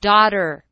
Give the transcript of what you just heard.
daughter.